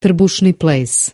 Trbušni ples.